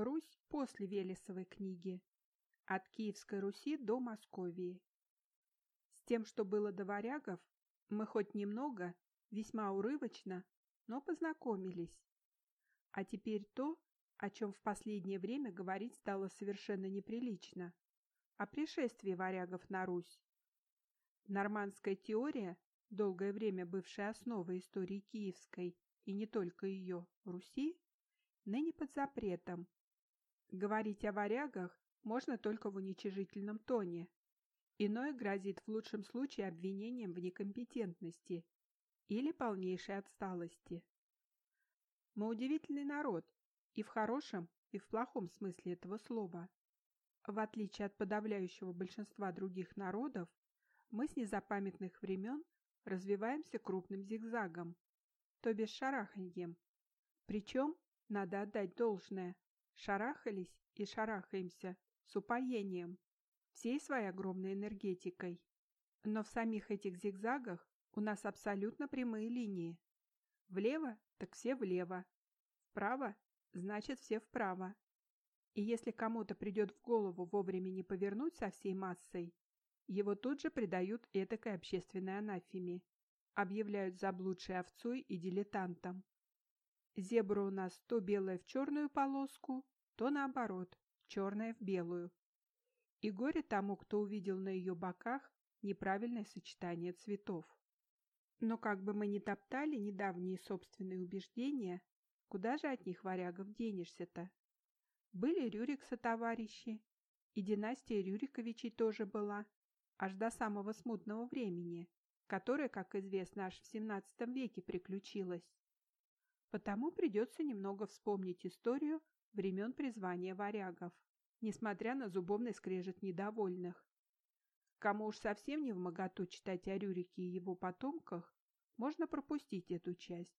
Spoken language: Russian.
Русь после Велесовой книги. От Киевской Руси до Московии. С тем, что было до варягов, мы хоть немного, весьма урывочно, но познакомились. А теперь то, о чем в последнее время говорить стало совершенно неприлично, о пришествии варягов на Русь. Нормандская теория, долгое время бывшая основой истории киевской и не только ее, Руси, ныне под запретом. Говорить о варягах можно только в уничижительном тоне. Иное грозит в лучшем случае обвинением в некомпетентности или полнейшей отсталости. Мы удивительный народ, и в хорошем, и в плохом смысле этого слова. В отличие от подавляющего большинства других народов, мы с незапамятных времен развиваемся крупным зигзагом, то бишь шараханьем. Причем, надо отдать должное, шарахались и шарахаемся с упоением, всей своей огромной энергетикой. Но в самих этих зигзагах у нас абсолютно прямые линии. Влево, так все влево. Вправо, значит все вправо. И если кому-то придет в голову вовремя не повернуть со всей массой, его тут же предают этакой общественной анафеме, объявляют заблудшей овцой и дилетантом. Зебра у нас то белая в черную полоску, то наоборот, черная в белую. И горе тому, кто увидел на ее боках неправильное сочетание цветов. Но как бы мы ни топтали недавние собственные убеждения, куда же от них, варягов, денешься-то? Были Рюрикса товарищи, и династия Рюриковичей тоже была, аж до самого смутного времени, которое, как известно, аж в XVII веке приключилось. Потому придется немного вспомнить историю времен призвания варягов, несмотря на зубовный скрежет недовольных. Кому уж совсем не в читать о Рюрике и его потомках, можно пропустить эту часть.